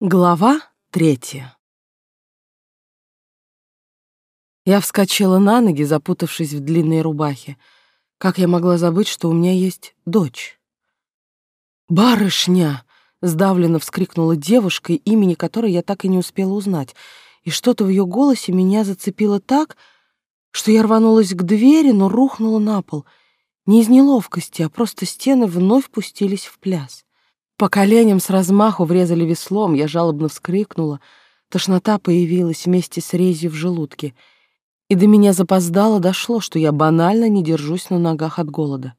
Глава третья. Я вскочила на ноги, запутавшись в длинной рубахе. Как я могла забыть, что у меня есть дочь? «Барышня!» — сдавленно вскрикнула девушка, имени которой я так и не успела узнать. И что-то в ее голосе меня зацепило так, что я рванулась к двери, но рухнула на пол. Не из неловкости, а просто стены вновь пустились в пляс. По коленям с размаху врезали веслом, я жалобно вскрикнула. Тошнота появилась вместе с резью в желудке. И до меня запоздало дошло, что я банально не держусь на ногах от голода.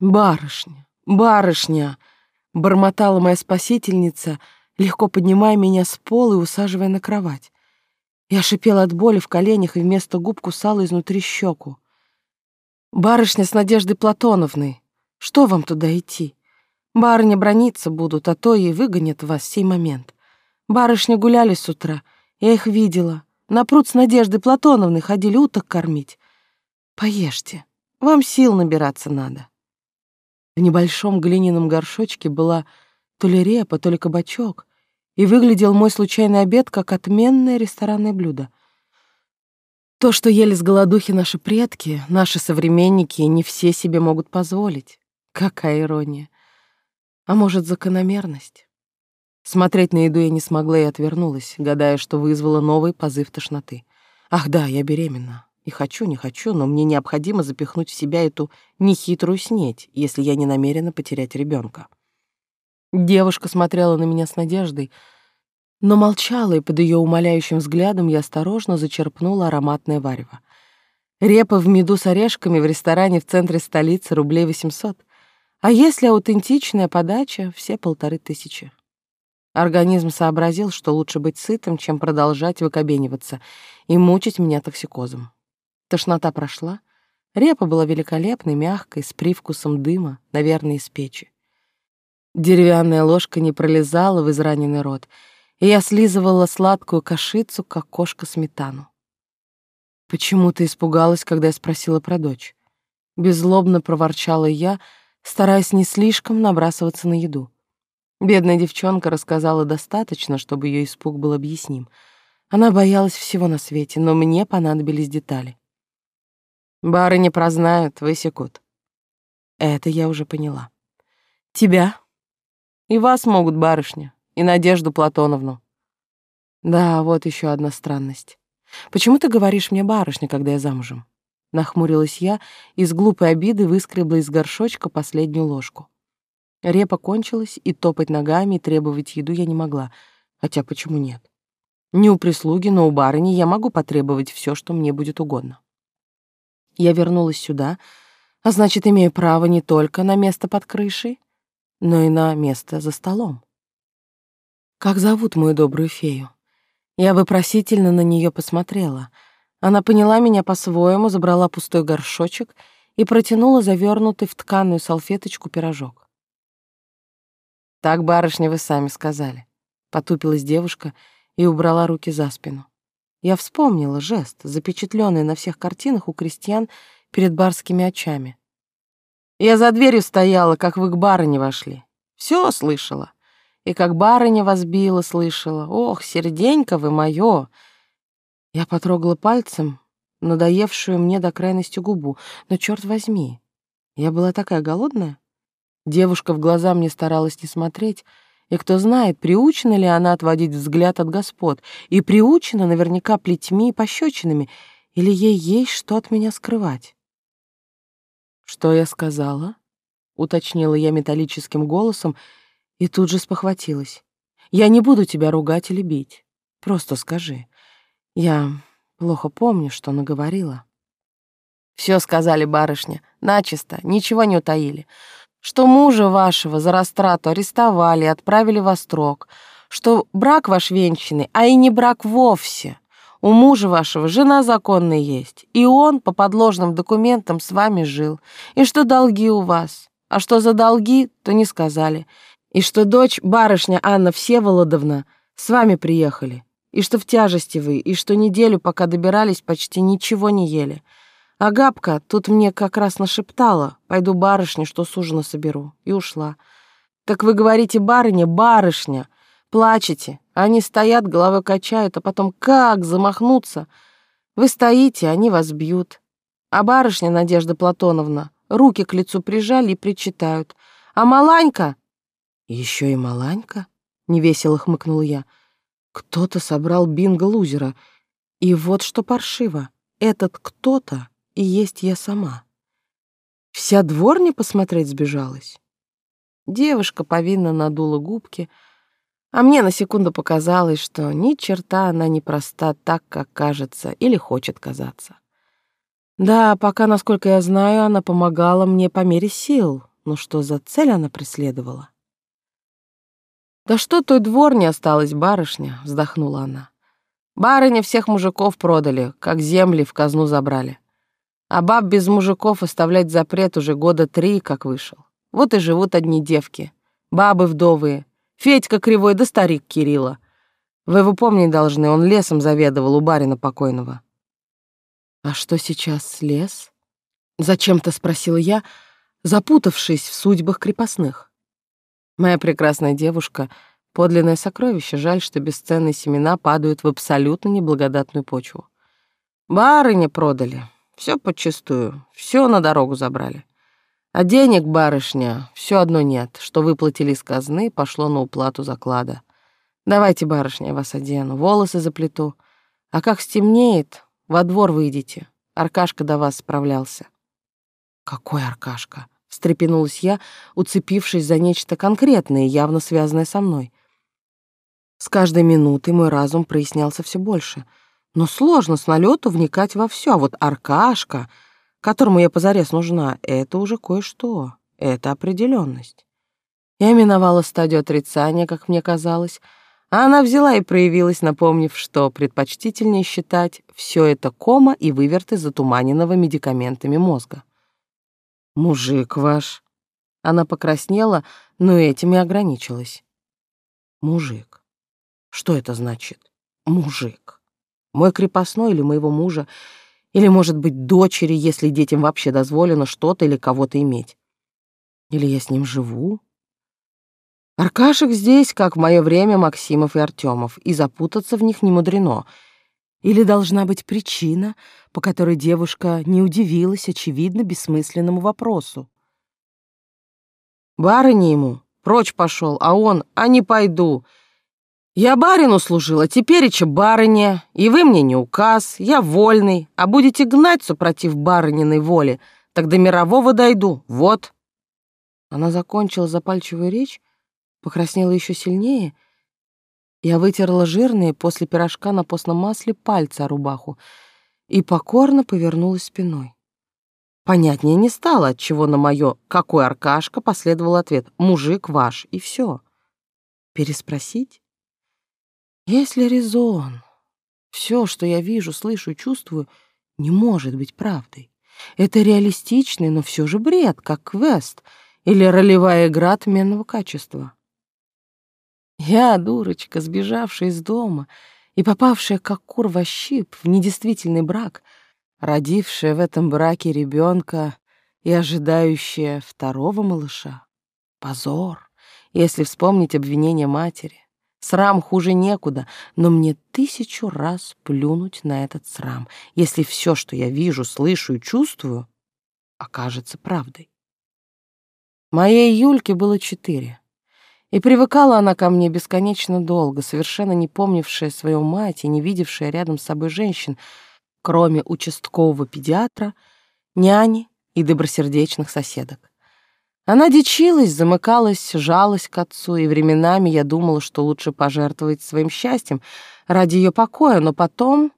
«Барышня, барышня!» — бормотала моя спасительница, легко поднимая меня с пола и усаживая на кровать. Я шипела от боли в коленях и вместо губ кусала изнутри щеку. «Барышня с Надеждой Платоновной, что вам туда идти?» Барыни брониться будут, а то и выгонят вас в сей момент. Барышни гуляли с утра, я их видела. На пруд с Надеждой Платоновной ходили уток кормить. Поешьте, вам сил набираться надо. В небольшом глиняном горшочке была то ли репа, то ли кабачок, и выглядел мой случайный обед как отменное ресторанное блюдо. То, что ели с голодухи наши предки, наши современники, не все себе могут позволить. Какая ирония. А может, закономерность? Смотреть на еду я не смогла и отвернулась, гадая, что вызвало новый позыв тошноты. Ах да, я беременна. И хочу, не хочу, но мне необходимо запихнуть в себя эту нехитрую снеть, если я не намерена потерять ребенка. Девушка смотрела на меня с надеждой, но молчала, и под ее умоляющим взглядом я осторожно зачерпнула ароматное варево. Репа в меду с орешками в ресторане в центре столицы рублей 800. А если аутентичная подача, все полторы тысячи. Организм сообразил, что лучше быть сытым, чем продолжать выкобениваться и мучить меня токсикозом. Тошнота прошла. Репа была великолепной, мягкой, с привкусом дыма, наверное, из печи. Деревянная ложка не пролезала в израненный рот, и я слизывала сладкую кашицу, как кошка сметану. «Почему ты испугалась, когда я спросила про дочь?» Беззлобно проворчала я, — стараясь не слишком набрасываться на еду. Бедная девчонка рассказала достаточно, чтобы ее испуг был объясним. Она боялась всего на свете, но мне понадобились детали. Бары не прознают, высекут. Это я уже поняла. Тебя и вас могут, барышня, и Надежду Платоновну. Да, вот еще одна странность. Почему ты говоришь мне барышня, когда я замужем? Нахмурилась я и с глупой обиды выскребла из горшочка последнюю ложку. Репа кончилась, и топать ногами и требовать еду я не могла. Хотя почему нет? Не у прислуги, но у барыни я могу потребовать все, что мне будет угодно. Я вернулась сюда, а значит, имею право не только на место под крышей, но и на место за столом. Как зовут мою добрую фею? Я вопросительно на нее посмотрела — она поняла меня по-своему, забрала пустой горшочек и протянула завернутый в тканую салфеточку пирожок. «Так, барышня, вы сами сказали», — потупилась девушка и убрала руки за спину. Я вспомнила жест, запечатленный на всех картинах у крестьян перед барскими очами. Я за дверью стояла, как вы к барыне вошли. Все слышала. И как барыня вас била, слышала. Ох, серденько вы моё, я потрогала пальцем надоевшую мне до крайности губу, но черт возьми, я была такая голодная. Девушка в глаза мне старалась не смотреть, и кто знает, приучена ли она отводить взгляд от господ, и приучена наверняка плетьми и пощечинами, или ей есть что от меня скрывать. «Что я сказала?» — уточнила я металлическим голосом и тут же спохватилась. «Я не буду тебя ругать или бить. Просто скажи, я плохо помню, что наговорила. Все сказали барышня, начисто, ничего не утаили. Что мужа вашего за растрату арестовали и отправили в острог, что брак ваш венчанный, а и не брак вовсе. У мужа вашего жена законная есть, и он по подложным документам с вами жил, и что долги у вас. А что за долги, то не сказали. И что дочь, барышня Анна Всеволодовна, с вами приехали и что в тяжести вы, и что неделю, пока добирались, почти ничего не ели. А Габка тут мне как раз нашептала, пойду барышне, что с ужина соберу, и ушла. Так вы говорите, барыня, барышня, Плачете, они стоят, головой качают, а потом как замахнуться? Вы стоите, они вас бьют. А барышня Надежда Платоновна руки к лицу прижали и причитают. А Маланька... Еще и Маланька? Невесело хмыкнул я. Кто-то собрал бинго-лузера. И вот что паршиво. Этот кто-то и есть я сама. Вся дворня посмотреть сбежалась. Девушка повинно надула губки, а мне на секунду показалось, что ни черта она не проста так, как кажется или хочет казаться. Да, пока, насколько я знаю, она помогала мне по мере сил, но что за цель она преследовала? «Да что той двор не осталось, барышня?» — вздохнула она. «Барыня всех мужиков продали, как земли в казну забрали. А баб без мужиков оставлять запрет уже года три, как вышел. Вот и живут одни девки, бабы вдовые, Федька Кривой да старик Кирилла. Вы его помнить должны, он лесом заведовал у барина покойного». «А что сейчас лес?» — зачем-то спросила я, запутавшись в судьбах крепостных. Моя прекрасная девушка — подлинное сокровище, жаль, что бесценные семена падают в абсолютно неблагодатную почву. Барыня продали, все подчистую, все на дорогу забрали. А денег, барышня, все одно нет, что выплатили из казны, пошло на уплату заклада. Давайте, барышня, я вас одену, волосы заплету. А как стемнеет, во двор выйдите. Аркашка до вас справлялся. Какой Аркашка? Встрепенулась я, уцепившись за нечто конкретное, явно связанное со мной. С каждой минутой мой разум прояснялся все больше. Но сложно с налету вникать во все, а вот Аркашка которому я позарез нужна, это уже кое-что, это определенность. Я миновала стадию отрицания, как мне казалось, а она взяла и проявилась, напомнив, что предпочтительнее считать все это кома и выверты затуманенного медикаментами мозга. «Мужик ваш!» Она покраснела, но этим и ограничилась. «Мужик. Что это значит? Мужик. Мой крепостной или моего мужа или, может быть, дочери, если детям вообще дозволено что-то или кого-то иметь. Или я с ним живу? Аркашек здесь, как в мое время Максимов и Артемов, и запутаться в них не мудрено. Или должна быть причина, по которой девушка не удивилась очевидно бессмысленному вопросу. Барыня ему прочь пошел, а он «а не пойду», я барину служила, тепереча барыня, и вы мне не указ, я вольный, а будете гнать супротив барыниной воли, так до мирового дойду, вот». Она закончила запальчивую речь, покраснела еще сильнее. Я вытерла жирные после пирожка на постном масле пальцы о рубаху и покорно повернулась спиной. Понятнее не стало, от чего на мое «какой Аркашка» последовал ответ «мужик ваш» и все. Переспросить? Есть ли резон? Все, что я вижу, слышу и чувствую, не может быть правдой. Это реалистичный, но все же бред, как квест или ролевая игра отменного качества. Я, дурочка, сбежавшая из дома и попавшая как кур во щип в недействительный брак, родившая в этом браке ребенка и ожидающая второго малыша. Позор, если вспомнить обвинение матери. Срам хуже некуда, но мне тысячу раз плюнуть на этот срам, если все, что я вижу, слышу и чувствую, окажется правдой. Моей Юльке было четыре, и привыкала она ко мне бесконечно долго, совершенно не помнившая свою мать и не видевшая рядом с собой женщин, кроме участкового педиатра, няни и добросердечных соседок. Она дичилась, замыкалась, жалась к отцу, и временами я думала, что лучше пожертвовать своим счастьем ради ее покоя, но потом,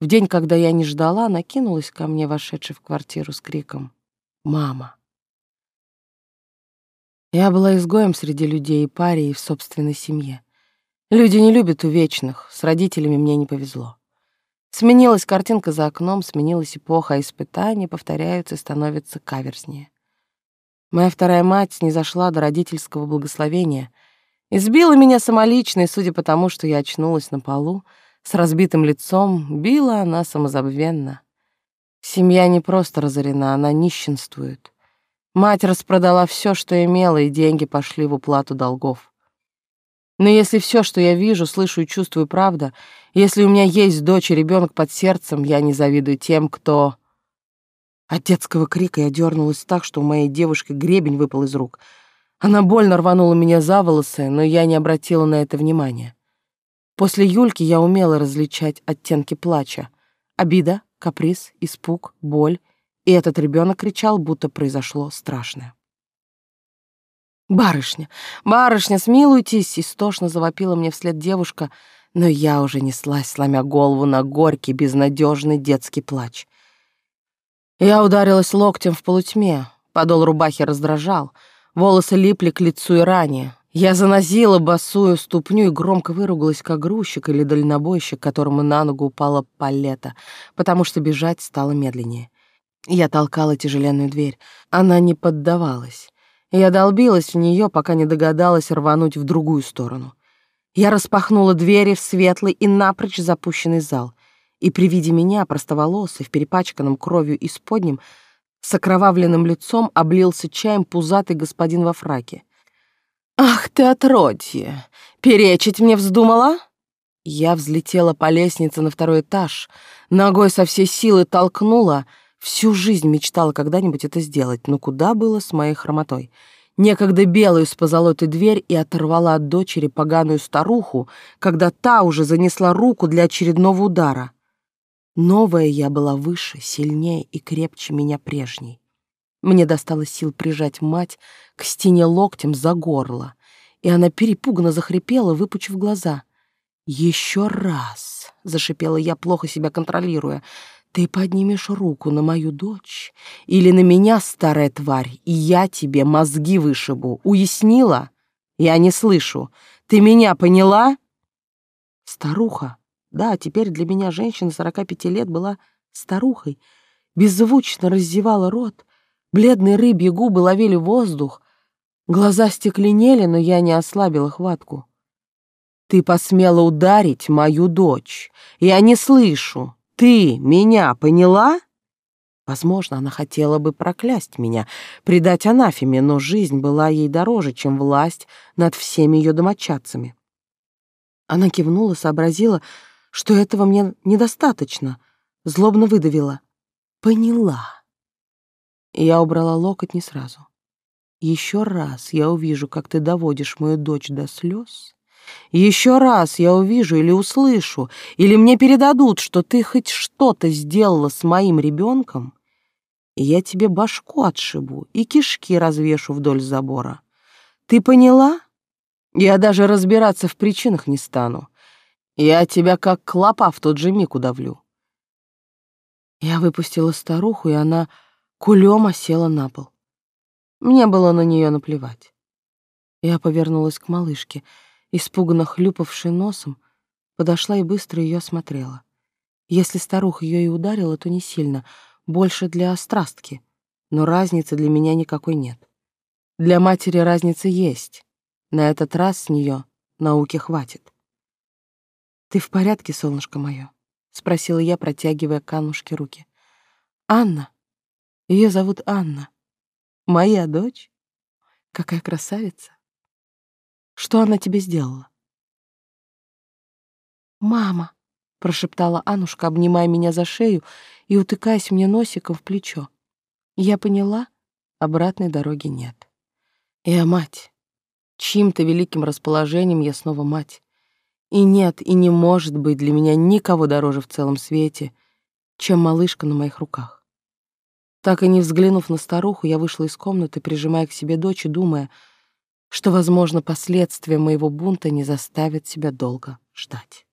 в день, когда я не ждала, накинулась ко мне, вошедшая в квартиру с криком «Мама!». Я была изгоем среди людей и паре, и в собственной семье. Люди не любят увечных, с родителями мне не повезло. Сменилась картинка за окном, сменилась эпоха, а испытания повторяются и становятся каверзнее. Моя вторая мать не зашла до родительского благословения. Избила меня самолично, и, судя по тому, что я очнулась на полу, с разбитым лицом, била она самозабвенно. Семья не просто разорена, она нищенствует. Мать распродала все, что имела, и деньги пошли в уплату долгов. Но если все, что я вижу, слышу и чувствую, правда, если у меня есть дочь и ребенок под сердцем, я не завидую тем, кто... От детского крика я дернулась так, что у моей девушки гребень выпал из рук. Она больно рванула меня за волосы, но я не обратила на это внимания. После Юльки я умела различать оттенки плача. Обида, каприз, испуг, боль. И этот ребенок кричал, будто произошло страшное. «Барышня, барышня, смилуйтесь!» — истошно завопила мне вслед девушка, но я уже неслась, сломя голову на горький, безнадежный детский плач. Я ударилась локтем в полутьме, подол рубахи раздражал, волосы липли к лицу и ране. Я занозила босую ступню и громко выругалась, как грузчик или дальнобойщик, которому на ногу упала палета, потому что бежать стало медленнее. Я толкала тяжеленную дверь. Она не поддавалась. Я долбилась в нее, пока не догадалась рвануть в другую сторону. Я распахнула двери в светлый и напрочь запущенный зал и при виде меня, простоволосый, в перепачканном кровью исподнем, с окровавленным лицом облился чаем пузатый господин во фраке. «Ах ты, отродье! Перечить мне вздумала?» Я взлетела по лестнице на второй этаж, ногой со всей силы толкнула. Всю жизнь мечтала когда-нибудь это сделать, но куда было с моей хромотой? Некогда белую с позолотой дверь и оторвала от дочери поганую старуху, когда та уже занесла руку для очередного удара. Новая я была выше, сильнее и крепче меня прежней. Мне досталось сил прижать мать к стене локтем за горло, и она перепуганно захрипела, выпучив глаза. «Еще раз!» — зашипела я, плохо себя контролируя. «Ты поднимешь руку на мою дочь или на меня, старая тварь, и я тебе мозги вышибу. Уяснила? Я не слышу. Ты меня поняла?» Старуха да, теперь для меня женщина 45 лет была старухой, беззвучно раздевала рот, бледные рыбьи губы ловили воздух, глаза стекленели, но я не ослабила хватку. «Ты посмела ударить мою дочь. Я не слышу. Ты меня поняла?» Возможно, она хотела бы проклясть меня, предать анафеме, но жизнь была ей дороже, чем власть над всеми ее домочадцами. Она кивнула, сообразила, что этого мне недостаточно, злобно выдавила. Поняла. Я убрала локоть не сразу. Еще раз я увижу, как ты доводишь мою дочь до слез. Еще раз я увижу или услышу, или мне передадут, что ты хоть что-то сделала с моим ребенком, я тебе башку отшибу и кишки развешу вдоль забора. Ты поняла? Я даже разбираться в причинах не стану. Я тебя как клопа в тот же миг удавлю. Я выпустила старуху, и она кулем осела на пол. Мне было на нее наплевать. Я повернулась к малышке, испуганно хлюпавшей носом, подошла и быстро ее осмотрела. Если старуха ее и ударила, то не сильно, больше для острастки, но разницы для меня никакой нет. Для матери разница есть. На этот раз с нее науки хватит. «Ты в порядке, солнышко мое?» — спросила я, протягивая к Аннушке руки. «Анна. Ее зовут Анна. Моя дочь. Какая красавица. Что она тебе сделала?» «Мама», — прошептала Аннушка, обнимая меня за шею и утыкаясь мне носиком в плечо. Я поняла, обратной дороги нет. Я мать. Чьим-то великим расположением я снова мать. И нет, и не может быть для меня никого дороже в целом свете, чем малышка на моих руках. Так и не взглянув на старуху, я вышла из комнаты, прижимая к себе дочь и думая, что, возможно, последствия моего бунта не заставят себя долго ждать.